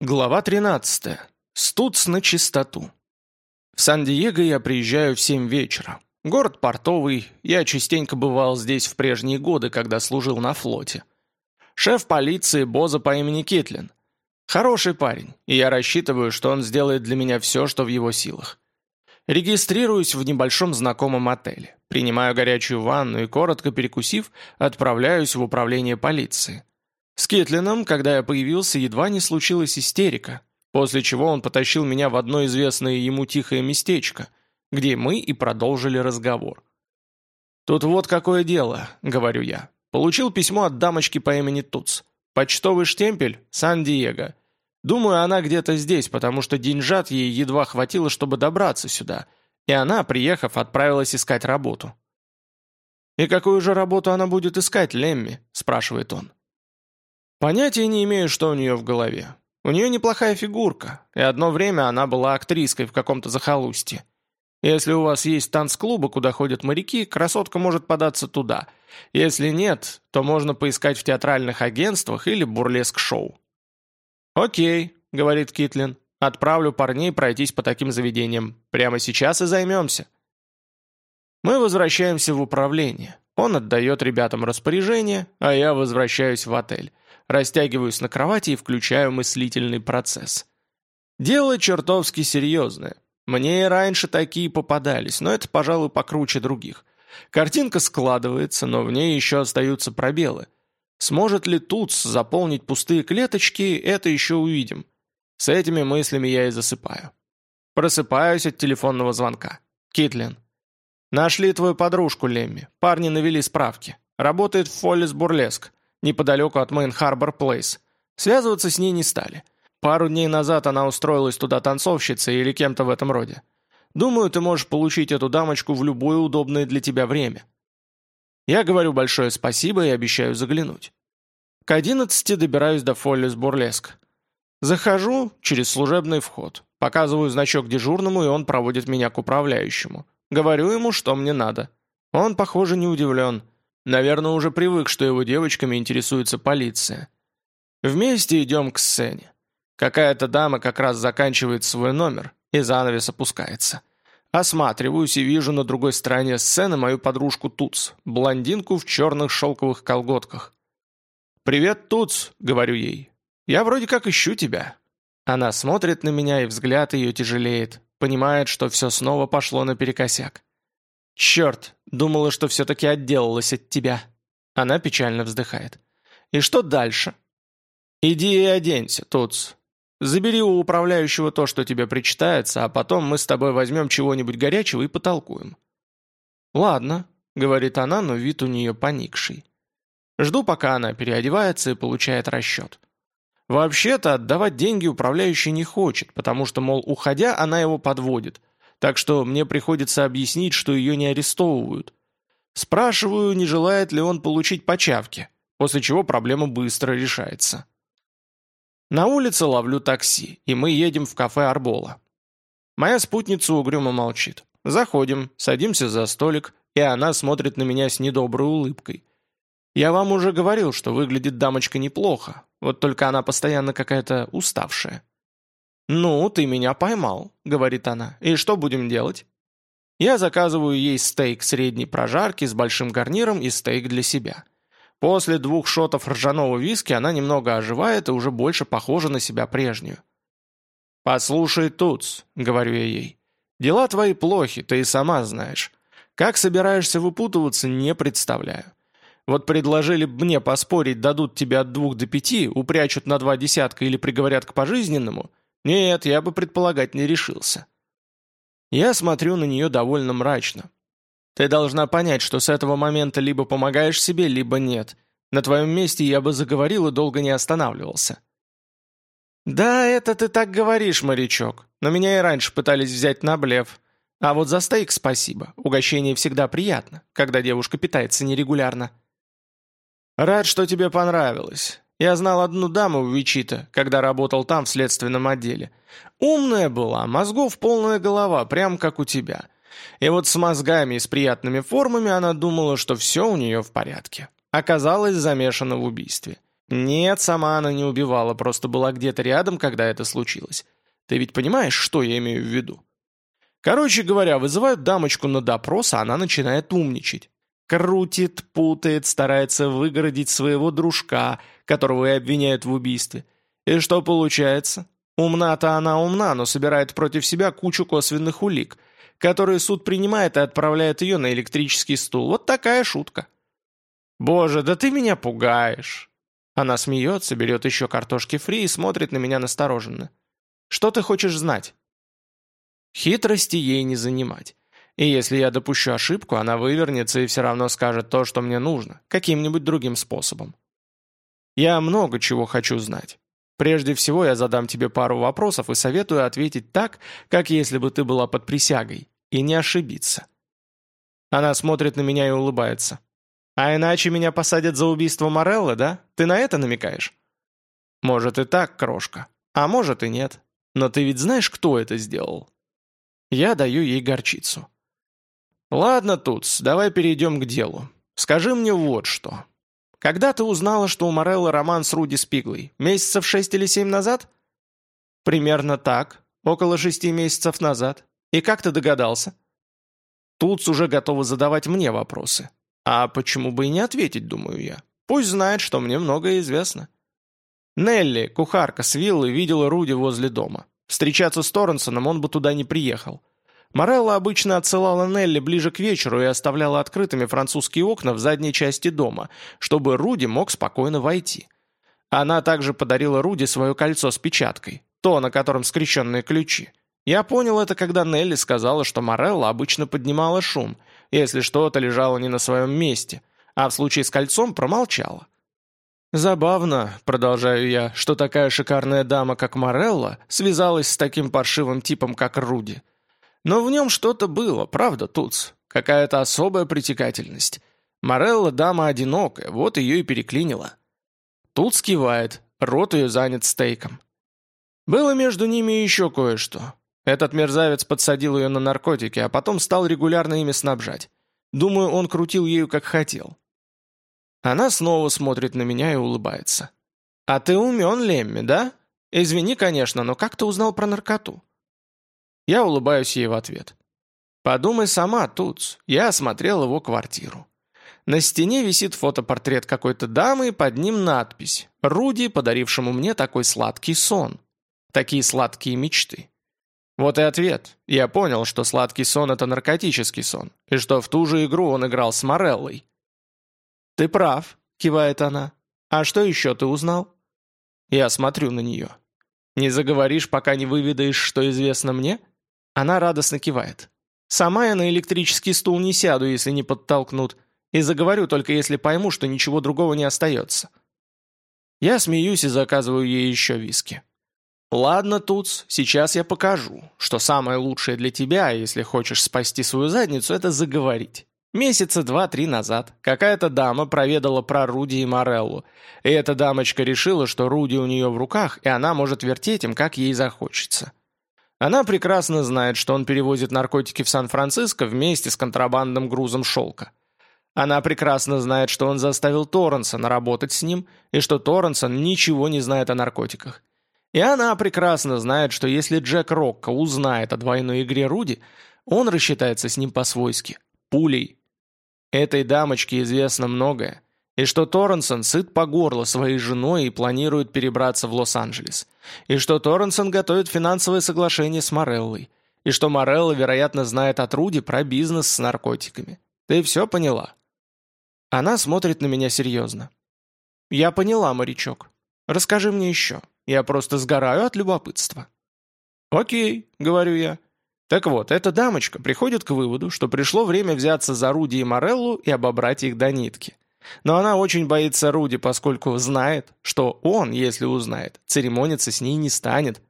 Глава 13. Стуц на чистоту. В Сан-Диего я приезжаю в 7 вечера. Город портовый, я частенько бывал здесь в прежние годы, когда служил на флоте. Шеф полиции Боза по имени Китлин. Хороший парень, и я рассчитываю, что он сделает для меня все, что в его силах. Регистрируюсь в небольшом знакомом отеле, принимаю горячую ванну и, коротко перекусив, отправляюсь в управление полиции. С Кетлином, когда я появился, едва не случилась истерика, после чего он потащил меня в одно известное ему тихое местечко, где мы и продолжили разговор. «Тут вот какое дело», — говорю я. Получил письмо от дамочки по имени Туц. Почтовый штемпель — Сан-Диего. Думаю, она где-то здесь, потому что деньжат ей едва хватило, чтобы добраться сюда, и она, приехав, отправилась искать работу. «И какую же работу она будет искать, Лемми?» – спрашивает он. Понятия не имею, что у нее в голове. У нее неплохая фигурка, и одно время она была актриской в каком-то захолустье. Если у вас есть танцклубы, куда ходят моряки, красотка может податься туда. Если нет, то можно поискать в театральных агентствах или бурлеск-шоу. «Окей», — говорит Китлин, — «отправлю парней пройтись по таким заведениям. Прямо сейчас и займемся». Мы возвращаемся в управление. Он отдает ребятам распоряжение, а я возвращаюсь в отель растягиваюсь на кровати и включаю мыслительный процесс. Дело чертовски серьезное. Мне и раньше такие попадались, но это, пожалуй, покруче других. Картинка складывается, но в ней еще остаются пробелы. Сможет ли Туц заполнить пустые клеточки, это еще увидим. С этими мыслями я и засыпаю. Просыпаюсь от телефонного звонка. Китлин. «Нашли твою подружку, Лемми. Парни навели справки. Работает в Фоллис Бурлеск неподалеку от Мейн-Харбор-Плейс. Связываться с ней не стали. Пару дней назад она устроилась туда танцовщицей или кем-то в этом роде. Думаю, ты можешь получить эту дамочку в любое удобное для тебя время. Я говорю большое спасибо и обещаю заглянуть. К одиннадцати добираюсь до Фоллис Бурлеск. Захожу через служебный вход. Показываю значок дежурному, и он проводит меня к управляющему. Говорю ему, что мне надо. Он, похоже, не удивлен. Наверное, уже привык, что его девочками интересуется полиция. Вместе идем к сцене. Какая-то дама как раз заканчивает свой номер, и занавес опускается. Осматриваюсь и вижу на другой стороне сцены мою подружку Туц, блондинку в черных шелковых колготках. «Привет, Туц», — говорю ей. «Я вроде как ищу тебя». Она смотрит на меня, и взгляд ее тяжелеет, понимает, что все снова пошло наперекосяк. «Черт, думала, что все-таки отделалась от тебя». Она печально вздыхает. «И что дальше?» «Иди и оденься, Туц. Забери у управляющего то, что тебе причитается, а потом мы с тобой возьмем чего-нибудь горячего и потолкуем». «Ладно», — говорит она, но вид у нее поникший. Жду, пока она переодевается и получает расчет. Вообще-то отдавать деньги управляющий не хочет, потому что, мол, уходя, она его подводит, так что мне приходится объяснить, что ее не арестовывают. Спрашиваю, не желает ли он получить почавки, после чего проблема быстро решается. На улице ловлю такси, и мы едем в кафе «Арбола». Моя спутница угрюмо молчит. Заходим, садимся за столик, и она смотрит на меня с недоброй улыбкой. Я вам уже говорил, что выглядит дамочка неплохо, вот только она постоянно какая-то уставшая. «Ну, ты меня поймал», — говорит она. «И что будем делать?» Я заказываю ей стейк средней прожарки с большим гарниром и стейк для себя. После двух шотов ржаного виски она немного оживает и уже больше похожа на себя прежнюю. «Послушай, Туц», — говорю я ей, — «дела твои плохи, ты и сама знаешь. Как собираешься выпутываться, не представляю. Вот предложили бы мне поспорить, дадут тебе от двух до пяти, упрячут на два десятка или приговорят к пожизненному, нет, я бы предполагать не решился. Я смотрю на нее довольно мрачно. Ты должна понять, что с этого момента либо помогаешь себе, либо нет. На твоем месте я бы заговорил и долго не останавливался. «Да, это ты так говоришь, морячок, но меня и раньше пытались взять на блеф. А вот за стейк спасибо, угощение всегда приятно, когда девушка питается нерегулярно». «Рад, что тебе понравилось. Я знал одну даму в Вичито, когда работал там в следственном отделе. Умная была, мозгов полная голова, прям как у тебя. И вот с мозгами и с приятными формами она думала, что все у нее в порядке. Оказалась замешана в убийстве. Нет, сама она не убивала, просто была где-то рядом, когда это случилось. Ты ведь понимаешь, что я имею в виду? Короче говоря, вызывают дамочку на допрос, а она начинает умничать. Крутит, путает, старается выгородить своего дружка, которого и обвиняют в убийстве. И что получается? Умна-то она умна, но собирает против себя кучу косвенных улик, которые суд принимает и отправляет ее на электрический стул. Вот такая шутка. «Боже, да ты меня пугаешь!» Она смеется, берет еще картошки фри и смотрит на меня настороженно. «Что ты хочешь знать?» Хитрости ей не занимать. И если я допущу ошибку, она вывернется и все равно скажет то, что мне нужно, каким-нибудь другим способом. Я много чего хочу знать. Прежде всего я задам тебе пару вопросов и советую ответить так, как если бы ты была под присягой, и не ошибиться. Она смотрит на меня и улыбается. А иначе меня посадят за убийство Мореллы, да? Ты на это намекаешь? Может и так, крошка. А может и нет. Но ты ведь знаешь, кто это сделал? Я даю ей горчицу. Ладно, Туц, давай перейдем к делу. Скажи мне вот что. Когда ты узнала, что у Мореллы роман с Руди Спиглой? Месяцев шесть или семь назад? Примерно так. Около шести месяцев назад. И как ты догадался? Туц уже готова задавать мне вопросы. А почему бы и не ответить, думаю я. Пусть знает, что мне многое известно. Нелли, кухарка с виллы, видела Руди возле дома. Встречаться с Торренсоном он бы туда не приехал. Морелла обычно отсылала Нелли ближе к вечеру и оставляла открытыми французские окна в задней части дома, чтобы Руди мог спокойно войти. Она также подарила Руди свое кольцо с печаткой, то, на котором скрещенные ключи. Я понял это, когда Нелли сказала, что Морелла обычно поднимала шум, если что-то лежало не на своем месте, а в случае с кольцом промолчала. «Забавно», — продолжаю я, — «что такая шикарная дама, как Морелла, связалась с таким паршивым типом, как Руди. Но в нем что-то было, правда, Туц? Какая-то особая притекательность. Морелла дама одинокая, вот ее и переклинила». Туц кивает, рот ее занят стейком. Было между ними еще кое-что. Этот мерзавец подсадил ее на наркотики, а потом стал регулярно ими снабжать. Думаю, он крутил ею как хотел. Она снова смотрит на меня и улыбается. «А ты умен, Лемми, да? Извини, конечно, но как ты узнал про наркоту?» Я улыбаюсь ей в ответ. «Подумай сама, Туц. Я осмотрел его квартиру. На стене висит фотопортрет какой-то дамы, под ним надпись «Руди, подарившему мне такой сладкий сон. Такие сладкие мечты». Вот и ответ. Я понял, что сладкий сон — это наркотический сон, и что в ту же игру он играл с Мореллой. «Ты прав», — кивает она. «А что еще ты узнал?» Я смотрю на нее. «Не заговоришь, пока не выведаешь, что известно мне?» Она радостно кивает. «Сама я на электрический стул не сяду, если не подтолкнут, и заговорю только если пойму, что ничего другого не остается». Я смеюсь и заказываю ей еще виски. «Ладно, Туц, сейчас я покажу, что самое лучшее для тебя, если хочешь спасти свою задницу, это заговорить. Месяца два-три назад какая-то дама проведала про Руди и Мореллу, и эта дамочка решила, что Руди у нее в руках, и она может вертеть им, как ей захочется. Она прекрасно знает, что он перевозит наркотики в Сан-Франциско вместе с контрабандным грузом шелка. Она прекрасно знает, что он заставил Торренсона работать с ним, и что Торренсон ничего не знает о наркотиках. И она прекрасно знает, что если Джек Рокко узнает о двойной игре Руди, он рассчитается с ним по-свойски. Пулей. Этой дамочке известно многое. И что Торренсон сыт по горло своей женой и планирует перебраться в Лос-Анджелес. И что Торренсон готовит финансовое соглашение с Мореллой. И что Морелла, вероятно, знает от Руди про бизнес с наркотиками. Ты все поняла?» Она смотрит на меня серьезно. «Я поняла, морячок. Расскажи мне еще. Я просто сгораю от любопытства». «Окей», — говорю я. Так вот, эта дамочка приходит к выводу, что пришло время взяться за Руди и Мореллу и обобрать их до нитки. Но она очень боится Руди, поскольку знает, что он, если узнает, церемониться с ней не станет.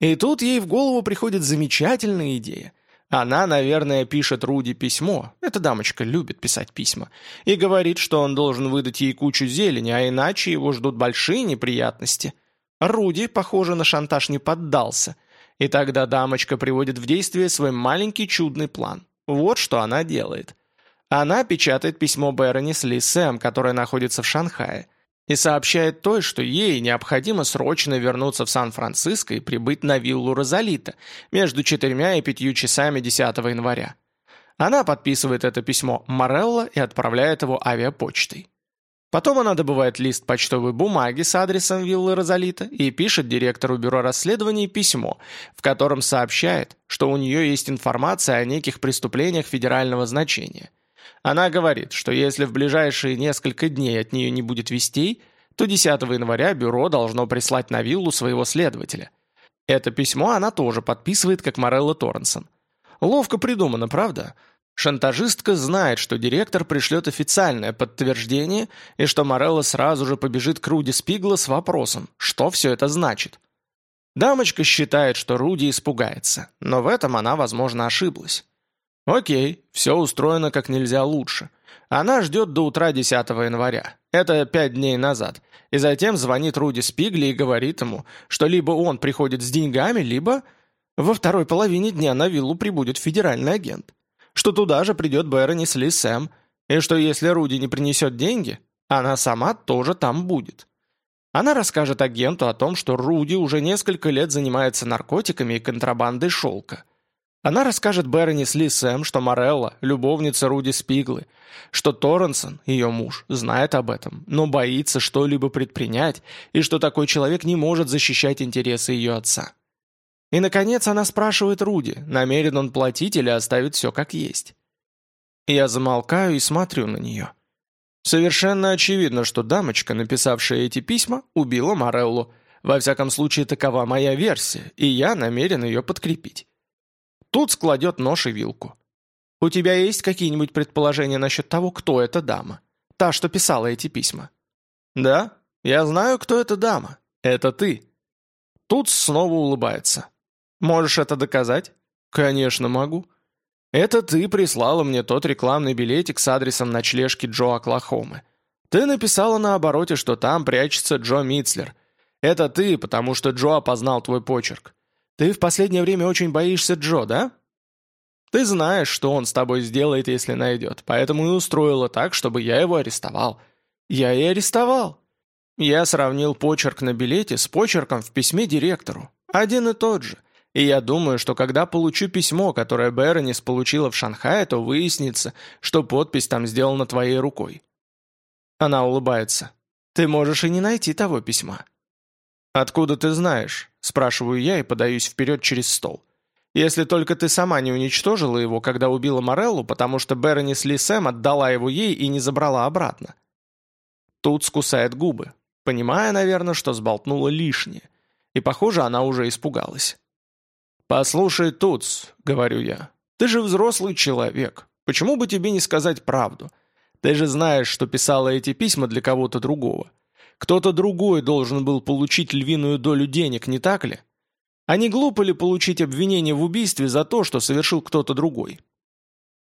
И тут ей в голову приходит замечательная идея. Она, наверное, пишет Руди письмо, эта дамочка любит писать письма, и говорит, что он должен выдать ей кучу зелени, а иначе его ждут большие неприятности – Руди, похоже, на шантаж не поддался. И тогда дамочка приводит в действие свой маленький чудный план. Вот что она делает. Она печатает письмо Берони с Ли Сэм, которое находится в Шанхае. и сообщает той, что ей необходимо срочно вернуться в Сан-Франциско и прибыть на виллу Розалита между четырьмя и пятью часами 10 января. Она подписывает это письмо Морелло и отправляет его авиапочтой. Потом она добывает лист почтовой бумаги с адресом виллы Розалита и пишет директору бюро расследований письмо, в котором сообщает, что у нее есть информация о неких преступлениях федерального значения. Она говорит, что если в ближайшие несколько дней от нее не будет вестей, то 10 января бюро должно прислать на виллу своего следователя. Это письмо она тоже подписывает как Морелла Торренсон. Ловко придумано, правда? Шантажистка знает, что директор пришлет официальное подтверждение и что Морелло сразу же побежит к Руди Спигла с вопросом, что все это значит. Дамочка считает, что Руди испугается, но в этом она, возможно, ошиблась. Окей, все устроено как нельзя лучше. Она ждет до утра 10 января. Это пять дней назад. И затем звонит Руди Спигли и говорит ему, что либо он приходит с деньгами, либо во второй половине дня на виллу прибудет федеральный агент что туда же придет Беронис Ли Сэм, и что если Руди не принесет деньги, она сама тоже там будет. Она расскажет агенту о том, что Руди уже несколько лет занимается наркотиками и контрабандой шелка. Она расскажет Беронис Ли Сэм, что Морелла – любовница Руди Спиглы, что Торренсон, ее муж, знает об этом, но боится что-либо предпринять, и что такой человек не может защищать интересы ее отца. И, наконец, она спрашивает Руди, намерен он платить или оставить все как есть. Я замолкаю и смотрю на нее. Совершенно очевидно, что дамочка, написавшая эти письма, убила Мореллу. Во всяком случае, такова моя версия, и я намерен ее подкрепить. Тут складет нож и вилку. «У тебя есть какие-нибудь предположения насчет того, кто эта дама? Та, что писала эти письма?» «Да, я знаю, кто эта дама. Это ты». Тут снова улыбается. Можешь это доказать? Конечно, могу. Это ты прислала мне тот рекламный билетик с адресом ночлежки Джо Оклахомы. Ты написала на обороте, что там прячется Джо Митцлер. Это ты, потому что Джо опознал твой почерк. Ты в последнее время очень боишься Джо, да? Ты знаешь, что он с тобой сделает, если найдет, поэтому и устроила так, чтобы я его арестовал. Я и арестовал. Я сравнил почерк на билете с почерком в письме директору. Один и тот же. И я думаю, что когда получу письмо, которое Беронис получила в Шанхае, то выяснится, что подпись там сделана твоей рукой». Она улыбается. «Ты можешь и не найти того письма». «Откуда ты знаешь?» – спрашиваю я и подаюсь вперед через стол. «Если только ты сама не уничтожила его, когда убила Мореллу, потому что Беронис Ли Сэм отдала его ей и не забрала обратно». Тут скусает губы, понимая, наверное, что сболтнула лишнее. И, похоже, она уже испугалась. «Послушай, Туц», — говорю я, — «ты же взрослый человек. Почему бы тебе не сказать правду? Ты же знаешь, что писала эти письма для кого-то другого. Кто-то другой должен был получить львиную долю денег, не так ли? А не глупо ли получить обвинение в убийстве за то, что совершил кто-то другой?»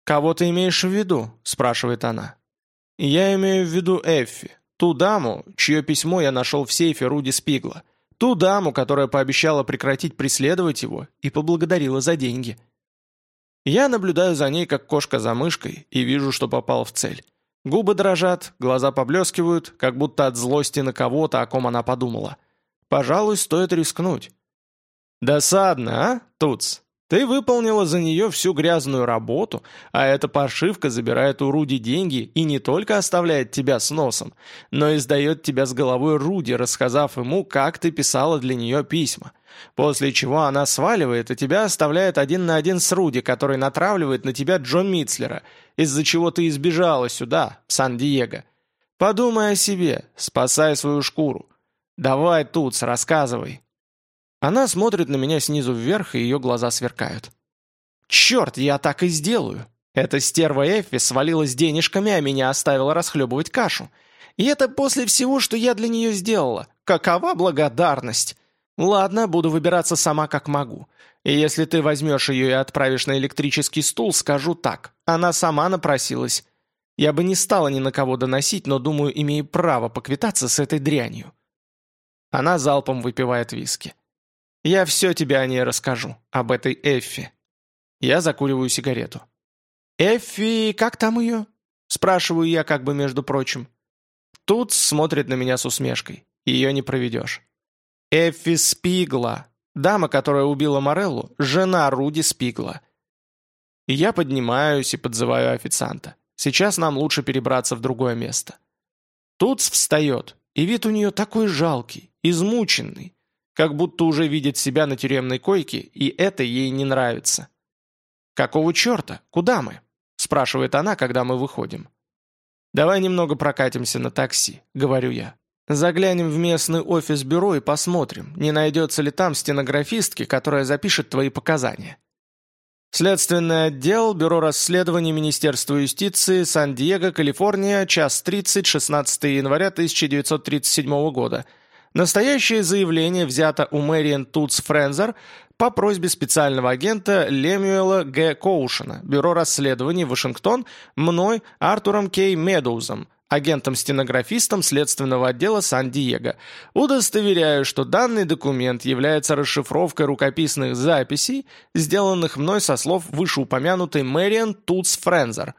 «Кого ты имеешь в виду?» – спрашивает она. «Я имею в виду Эффи, ту даму, чье письмо я нашел в сейфе Руди Спигла». Ту даму, которая пообещала прекратить преследовать его и поблагодарила за деньги. Я наблюдаю за ней, как кошка за мышкой, и вижу, что попал в цель. Губы дрожат, глаза поблескивают, как будто от злости на кого-то, о ком она подумала. Пожалуй, стоит рискнуть. «Досадно, а, Туц?» Ты выполнила за нее всю грязную работу, а эта паршивка забирает у Руди деньги и не только оставляет тебя с носом, но и сдает тебя с головой Руди, рассказав ему, как ты писала для нее письма. После чего она сваливает, и тебя оставляет один на один с Руди, который натравливает на тебя Джон Митцлера, из-за чего ты избежала сюда, в Сан-Диего. Подумай о себе, спасай свою шкуру. Давай, Туц, рассказывай. Она смотрит на меня снизу вверх, и ее глаза сверкают. «Черт, я так и сделаю!» Эта стерва Эффи свалилась денежками, а меня оставила расхлебывать кашу. И это после всего, что я для нее сделала. Какова благодарность? Ладно, буду выбираться сама как могу. И если ты возьмешь ее и отправишь на электрический стул, скажу так. Она сама напросилась. Я бы не стала ни на кого доносить, но, думаю, имею право поквитаться с этой дрянью. Она залпом выпивает виски. Я все тебе о ней расскажу, об этой Эффи. Я закуриваю сигарету. «Эффи, как там ее?» Спрашиваю я как бы между прочим. Тут смотрит на меня с усмешкой. Ее не проведешь. Эффи Спигла, дама, которая убила Мореллу, жена Руди Спигла. И я поднимаюсь и подзываю официанта. Сейчас нам лучше перебраться в другое место. Туц встает, и вид у нее такой жалкий, измученный, как будто уже видит себя на тюремной койке, и это ей не нравится. «Какого черта? Куда мы?» – спрашивает она, когда мы выходим. «Давай немного прокатимся на такси», — говорю я. «Заглянем в местный офис бюро и посмотрим, не найдется ли там стенографистки, которая запишет твои показания». Следственный отдел, Бюро расследований Министерства юстиции, Сан-Диего, Калифорния, час 30, 16 января 1937 года. Настоящее заявление взято у Мэриэн Тутс Френзер по просьбе специального агента Лемюэла Г. Коушена, Бюро расследований Вашингтон, мной, Артуром Кей Медоузом, агентом-стенографистом следственного отдела Сан-Диего. Удостоверяю, что данный документ является расшифровкой рукописных записей, сделанных мной со слов вышеупомянутой Мэриан Тутс Френзер.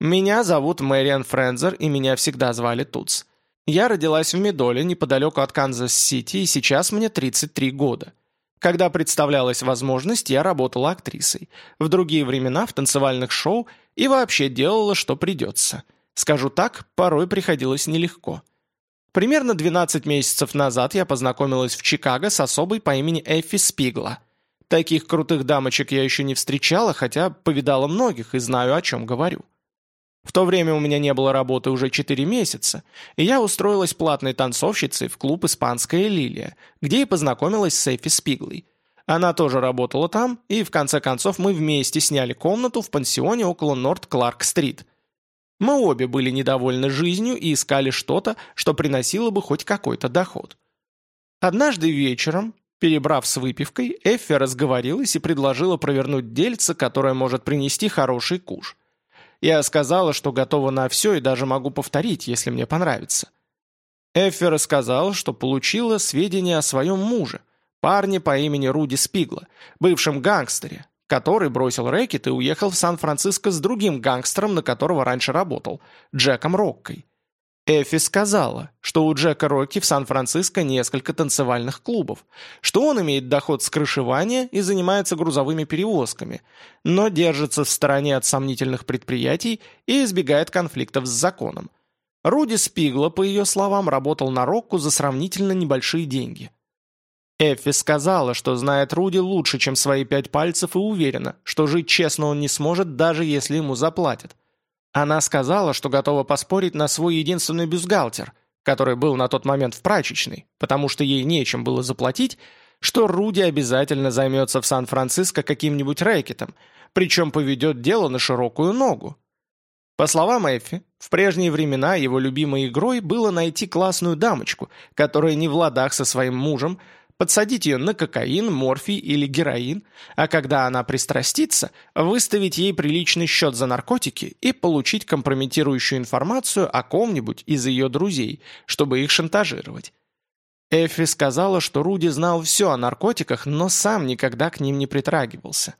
Меня зовут Мэриан Френзер, и меня всегда звали Тутс. Я родилась в Медоле, неподалеку от Канзас-Сити, и сейчас мне 33 года. Когда представлялась возможность, я работала актрисой. В другие времена в танцевальных шоу и вообще делала, что придется. Скажу так, порой приходилось нелегко. Примерно 12 месяцев назад я познакомилась в Чикаго с особой по имени Эффи Спигла. Таких крутых дамочек я еще не встречала, хотя повидала многих и знаю, о чем говорю. В то время у меня не было работы уже 4 месяца, и я устроилась платной танцовщицей в клуб «Испанская лилия», где и познакомилась с Эфи Спиглой. Она тоже работала там, и в конце концов мы вместе сняли комнату в пансионе около Норт-Кларк-стрит. Мы обе были недовольны жизнью и искали что-то, что приносило бы хоть какой-то доход. Однажды вечером, перебрав с выпивкой, Эффи разговорилась и предложила провернуть дельце, которое может принести хороший куш – я сказала, что готова на все и даже могу повторить, если мне понравится. Эффи рассказала, что получила сведения о своем муже, парне по имени Руди Спигла, бывшем гангстере, который бросил рэкет и уехал в Сан-Франциско с другим гангстером, на которого раньше работал, Джеком Роккой. Эффи сказала, что у Джека Рокки в Сан-Франциско несколько танцевальных клубов, что он имеет доход с крышевания и занимается грузовыми перевозками, но держится в стороне от сомнительных предприятий и избегает конфликтов с законом. Руди Спигла, по ее словам, работал на Рокку за сравнительно небольшие деньги. Эффи сказала, что знает Руди лучше, чем свои пять пальцев и уверена, что жить честно он не сможет, даже если ему заплатят. Она сказала, что готова поспорить на свой единственный бюстгальтер, который был на тот момент в прачечной, потому что ей нечем было заплатить, что Руди обязательно займется в Сан-Франциско каким-нибудь рэкетом, причем поведет дело на широкую ногу. По словам Эффи, в прежние времена его любимой игрой было найти классную дамочку, которая не в ладах со своим мужем, подсадить ее на кокаин, морфий или героин, а когда она пристрастится, выставить ей приличный счет за наркотики и получить компрометирующую информацию о ком-нибудь из ее друзей, чтобы их шантажировать. Эффи сказала, что Руди знал все о наркотиках, но сам никогда к ним не притрагивался.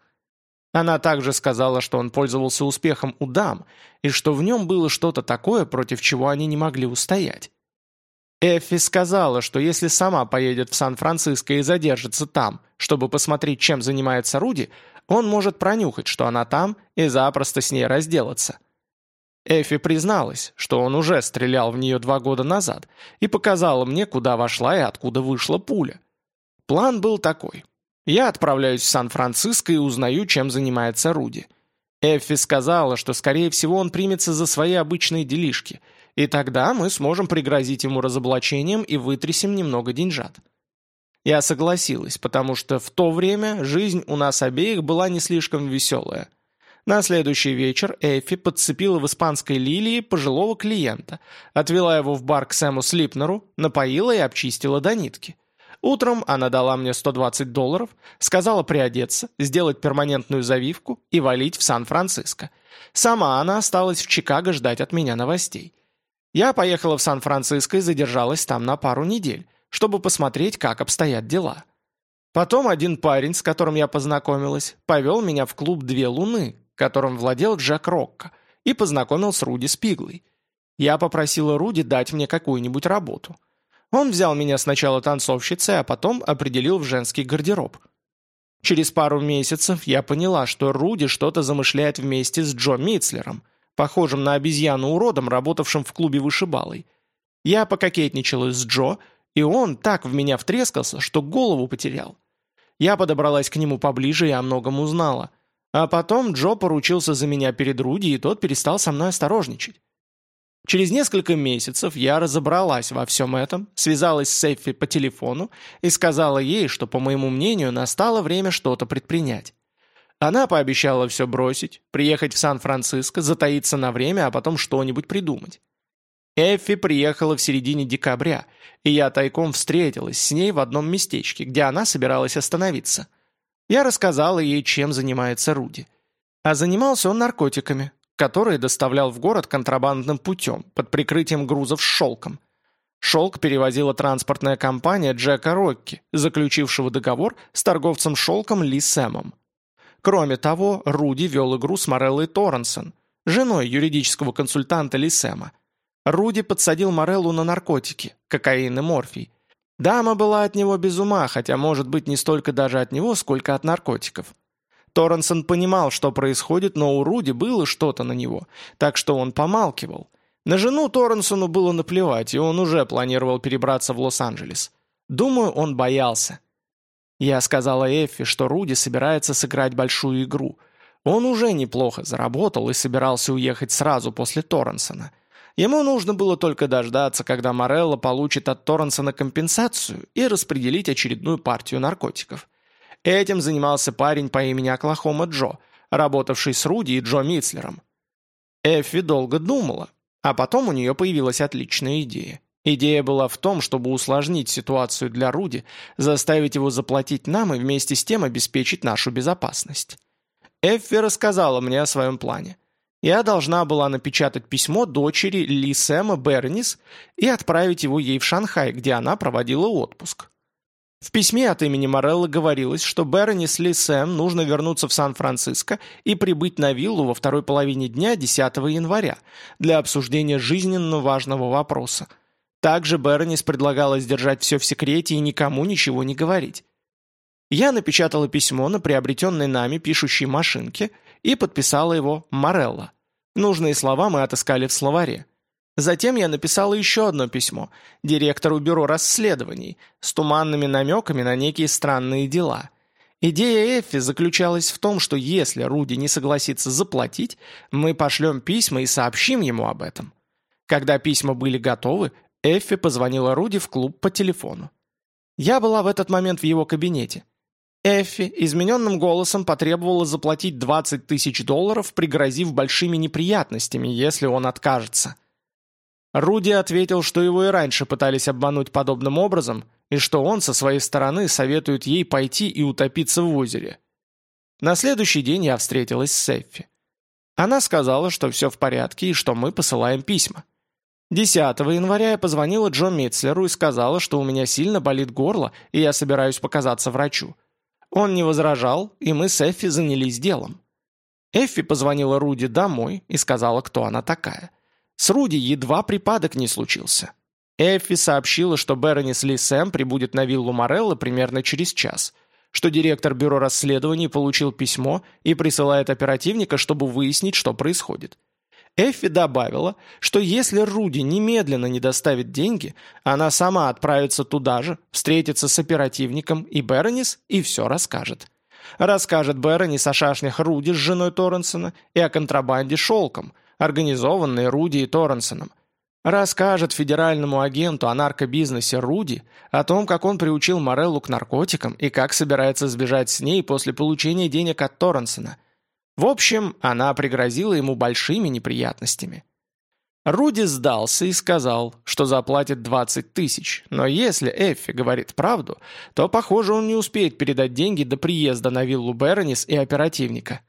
Она также сказала, что он пользовался успехом у дам, и что в нем было что-то такое, против чего они не могли устоять. Эффи сказала, что если сама поедет в Сан-Франциско и задержится там, чтобы посмотреть, чем занимается Руди, он может пронюхать, что она там, и запросто с ней разделаться. Эффи призналась, что он уже стрелял в нее два года назад, и показала мне, куда вошла и откуда вышла пуля. План был такой. Я отправляюсь в Сан-Франциско и узнаю, чем занимается Руди. Эффи сказала, что, скорее всего, он примется за свои обычные делишки – и тогда мы сможем пригрозить ему разоблачением и вытрясем немного деньжат. Я согласилась, потому что в то время жизнь у нас обеих была не слишком веселая. На следующий вечер Эффи подцепила в испанской лилии пожилого клиента, отвела его в бар к Сэму Слипнеру, напоила и обчистила до нитки. Утром она дала мне 120 долларов, сказала приодеться, сделать перманентную завивку и валить в Сан-Франциско. Сама она осталась в Чикаго ждать от меня новостей. Я поехала в Сан-Франциско и задержалась там на пару недель, чтобы посмотреть, как обстоят дела. Потом один парень, с которым я познакомилась, повел меня в клуб «Две луны», которым владел Джек Рокко, и познакомил с Руди Спиглой. Я попросила Руди дать мне какую-нибудь работу. Он взял меня сначала танцовщицей, а потом определил в женский гардероб. Через пару месяцев я поняла, что Руди что-то замышляет вместе с Джо Митцлером, похожим на обезьяну-уродом, работавшим в клубе вышибалой. Я пококетничала с Джо, и он так в меня втрескался, что голову потерял. Я подобралась к нему поближе и о многом узнала. А потом Джо поручился за меня перед Руди, и тот перестал со мной осторожничать. Через несколько месяцев я разобралась во всем этом, связалась с Эффи по телефону и сказала ей, что, по моему мнению, настало время что-то предпринять. Она пообещала все бросить, приехать в Сан-Франциско, затаиться на время, а потом что-нибудь придумать. Эффи приехала в середине декабря, и я тайком встретилась с ней в одном местечке, где она собиралась остановиться. Я рассказала ей, чем занимается Руди. А занимался он наркотиками, которые доставлял в город контрабандным путем, под прикрытием грузов с шелком. Шелк перевозила транспортная компания Джека Рокки, заключившего договор с торговцем шелком Ли Сэмом. Кроме того, Руди вел игру с Мореллой Торренсон, женой юридического консультанта Ли Сэма, Руди подсадил Мореллу на наркотики, кокаин и морфий. Дама была от него без ума, хотя, может быть, не столько даже от него, сколько от наркотиков. Торренсон понимал, что происходит, но у Руди было что-то на него, так что он помалкивал. На жену Торренсону было наплевать, и он уже планировал перебраться в Лос-Анджелес. Думаю, он боялся. Я сказала Эффи, что Руди собирается сыграть большую игру. Он уже неплохо заработал и собирался уехать сразу после Торренсона. Ему нужно было только дождаться, когда Морелло получит от Торренсона компенсацию и распределить очередную партию наркотиков. Этим занимался парень по имени Оклахома Джо, работавший с Руди и Джо Митцлером. Эффи долго думала, а потом у нее появилась отличная идея. Идея была в том, чтобы усложнить ситуацию для Руди, заставить его заплатить нам и вместе с тем обеспечить нашу безопасность. Эффи рассказала мне о своем плане. Я должна была напечатать письмо дочери Ли Сэма Бернис и отправить его ей в Шанхай, где она проводила отпуск. В письме от имени Мореллы говорилось, что Бернис Ли Сэм нужно вернуться в Сан-Франциско и прибыть на виллу во второй половине дня 10 января для обсуждения жизненно важного вопроса. Также Бернис предлагала сдержать все в секрете и никому ничего не говорить. Я напечатала письмо на приобретенной нами пишущей машинке – и подписала его «Морелла». Нужные слова мы отыскали в словаре. Затем я написала еще одно письмо директору бюро расследований с туманными намеками на некие странные дела. Идея Эффи заключалась в том, что если Руди не согласится заплатить, мы пошлем письма и сообщим ему об этом. Когда письма были готовы, Эффи позвонила Руди в клуб по телефону. Я была в этот момент в его кабинете. Эффи измененным голосом потребовала заплатить 20 тысяч долларов, пригрозив большими неприятностями, если он откажется. Руди ответил, что его и раньше пытались обмануть подобным образом, и что он со своей стороны советует ей пойти и утопиться в озере. На следующий день я встретилась с Эффи. Она сказала, что все в порядке и что мы посылаем письма. 10 января я позвонила Джо Митцлеру и сказала, что у меня сильно болит горло, и я собираюсь показаться врачу. Он не возражал, и мы с Эффи занялись делом. Эффи позвонила Руди домой и сказала, кто она такая. С Руди едва припадок не случился. Эффи сообщила, что Беронис Ли Сэм прибудет на виллу Морелла примерно через час, что директор бюро расследований получил письмо и присылает оперативника, чтобы выяснить, что происходит. Эффи добавила, что если Руди немедленно не доставит деньги, она сама отправится туда же, встретится с оперативником и Беронис и все расскажет. Расскажет Беронис о шашнях Руди с женой Торренсона и о контрабанде шелком, организованной Руди и Торренсоном. Расскажет федеральному агенту о наркобизнесе Руди, о том, как он приучил Мореллу к наркотикам и как собирается сбежать с ней после получения денег от Торренсона – в общем, она пригрозила ему большими неприятностями. Руди сдался и сказал, что заплатит 20 тысяч, но если Эффи говорит правду, то, похоже, он не успеет передать деньги до приезда на виллу Беронис и оперативника.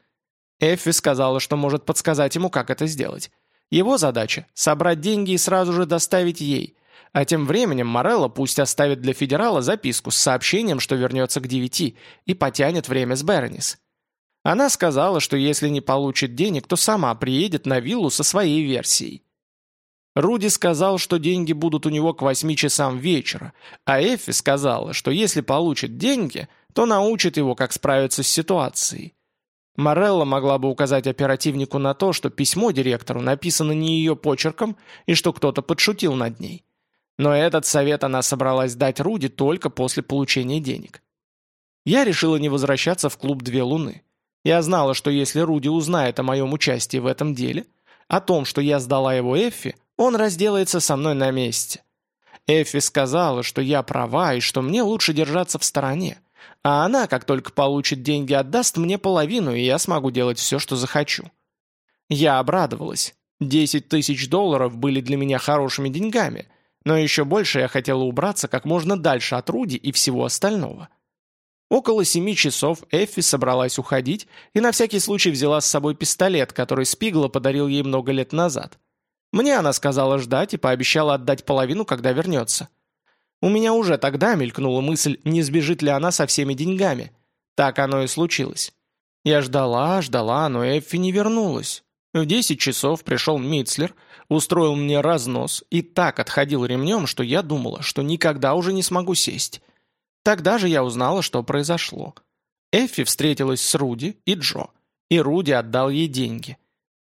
Эффи сказала, что может подсказать ему, как это сделать. Его задача – собрать деньги и сразу же доставить ей, а тем временем Морелло пусть оставит для федерала записку с сообщением, что вернется к девяти, и потянет время с Беронис. Она сказала, что если не получит денег, то сама приедет на виллу со своей версией. Руди сказал, что деньги будут у него к восьми часам вечера, а Эффи сказала, что если получит деньги, то научит его, как справиться с ситуацией. Морелла могла бы указать оперативнику на то, что письмо директору написано не ее почерком и что кто-то подшутил над ней. Но этот совет она собралась дать Руди только после получения денег. Я решила не возвращаться в клуб «Две луны». Я знала, что если Руди узнает о моем участии в этом деле, о том, что я сдала его Эффи, он разделается со мной на месте. Эффи сказала, что я права и что мне лучше держаться в стороне. А она, как только получит деньги, отдаст мне половину, и я смогу делать все, что захочу. Я обрадовалась. Десять тысяч долларов были для меня хорошими деньгами, но еще больше я хотела убраться как можно дальше от Руди и всего остального. Около семи часов Эффи собралась уходить и на всякий случай взяла с собой пистолет, который Спигла подарил ей много лет назад. Мне она сказала ждать и пообещала отдать половину, когда вернется. У меня уже тогда мелькнула мысль, не сбежит ли она со всеми деньгами. Так оно и случилось. Я ждала, ждала, но Эффи не вернулась. В десять часов пришел Митцлер, устроил мне разнос и так отходил ремнем, что я думала, что никогда уже не смогу сесть. Тогда же я узнала, что произошло. Эффи встретилась с Руди и Джо, и Руди отдал ей деньги –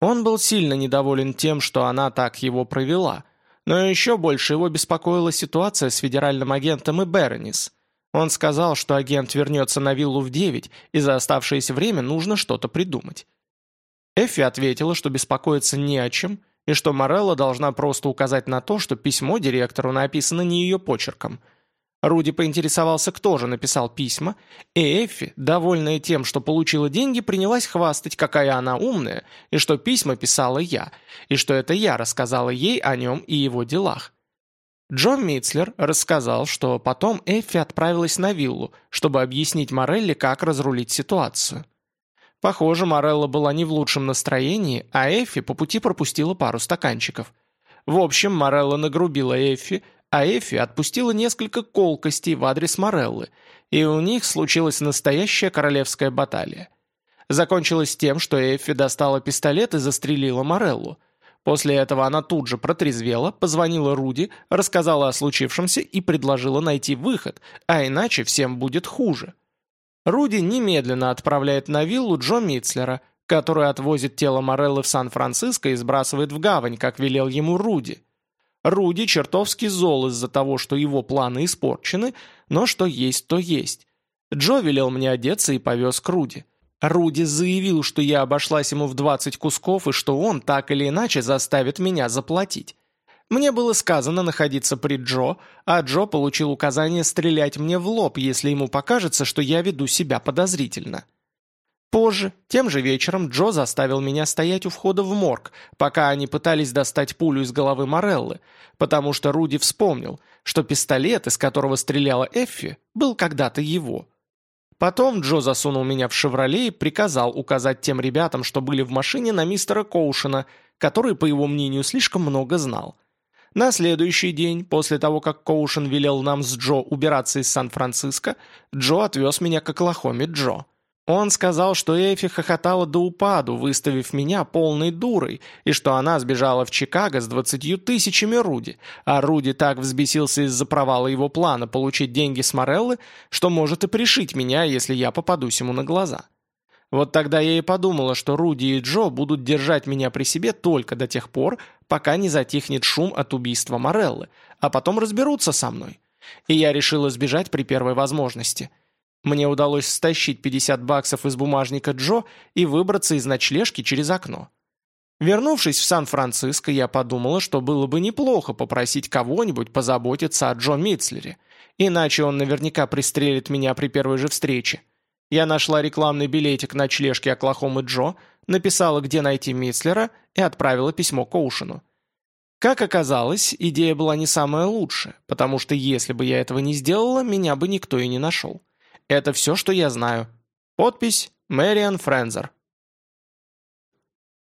он был сильно недоволен тем, что она так его провела, но еще больше его беспокоила ситуация с федеральным агентом и Беронис. Он сказал, что агент вернется на виллу в 9, и за оставшееся время нужно что-то придумать. Эффи ответила, что беспокоиться не о чем, и что Морелла должна просто указать на то, что письмо директору написано не ее почерком – Руди поинтересовался, кто же написал письма, и Эффи, довольная тем, что получила деньги, принялась хвастать, какая она умная, и что письма писала я, и что это я рассказала ей о нем и его делах. Джон Митцлер рассказал, что потом Эффи отправилась на виллу, чтобы объяснить Морелли, как разрулить ситуацию. Похоже, Морелла была не в лучшем настроении, а Эффи по пути пропустила пару стаканчиков. В общем, Морелла нагрубила Эффи, а Эффи отпустила несколько колкостей в адрес Мореллы, и у них случилась настоящая королевская баталия. Закончилось тем, что Эффи достала пистолет и застрелила Мореллу. После этого она тут же протрезвела, позвонила Руди, рассказала о случившемся и предложила найти выход, а иначе всем будет хуже. Руди немедленно отправляет на виллу Джо Митцлера, который отвозит тело Мореллы в Сан-Франциско и сбрасывает в гавань, как велел ему Руди. Руди чертовски зол из-за того, что его планы испорчены, но что есть, то есть. Джо велел мне одеться и повез к Руди. Руди заявил, что я обошлась ему в 20 кусков и что он так или иначе заставит меня заплатить. Мне было сказано находиться при Джо, а Джо получил указание стрелять мне в лоб, если ему покажется, что я веду себя подозрительно. Позже, тем же вечером, Джо заставил меня стоять у входа в морг, пока они пытались достать пулю из головы Мореллы, потому что Руди вспомнил, что пистолет, из которого стреляла Эффи, был когда-то его. Потом Джо засунул меня в «Шевроле» и приказал указать тем ребятам, что были в машине, на мистера Коушена, который, по его мнению, слишком много знал. На следующий день, после того, как Коушен велел нам с Джо убираться из Сан-Франциско, Джо отвез меня к Оклахоме Джо. Он сказал, что Эфи хохотала до упаду, выставив меня полной дурой, и что она сбежала в Чикаго с двадцатью тысячами Руди, а Руди так взбесился из-за провала его плана получить деньги с Мореллы, что может и пришить меня, если я попадусь ему на глаза. Вот тогда я и подумала, что Руди и Джо будут держать меня при себе только до тех пор, пока не затихнет шум от убийства Мореллы, а потом разберутся со мной. И я решила сбежать при первой возможности – мне удалось стащить 50 баксов из бумажника Джо и выбраться из ночлежки через окно. Вернувшись в Сан-Франциско, я подумала, что было бы неплохо попросить кого-нибудь позаботиться о Джо Митцлере, иначе он наверняка пристрелит меня при первой же встрече. Я нашла рекламный билетик ночлежки Оклахомы Джо, написала, где найти Митцлера, и отправила письмо Коушену. Как оказалось, идея была не самая лучшая, потому что если бы я этого не сделала, меня бы никто и не нашел. Это все, что я знаю. Подпись «Мэриан Френзер».